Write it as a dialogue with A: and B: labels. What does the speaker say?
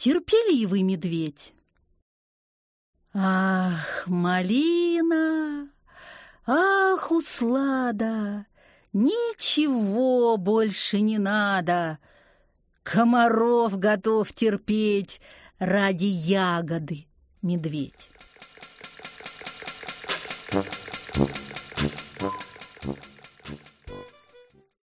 A: терпеливый медведь. Ах, малина, ах, услада, ничего больше не надо. Комаров готов терпеть ради ягоды, медведь.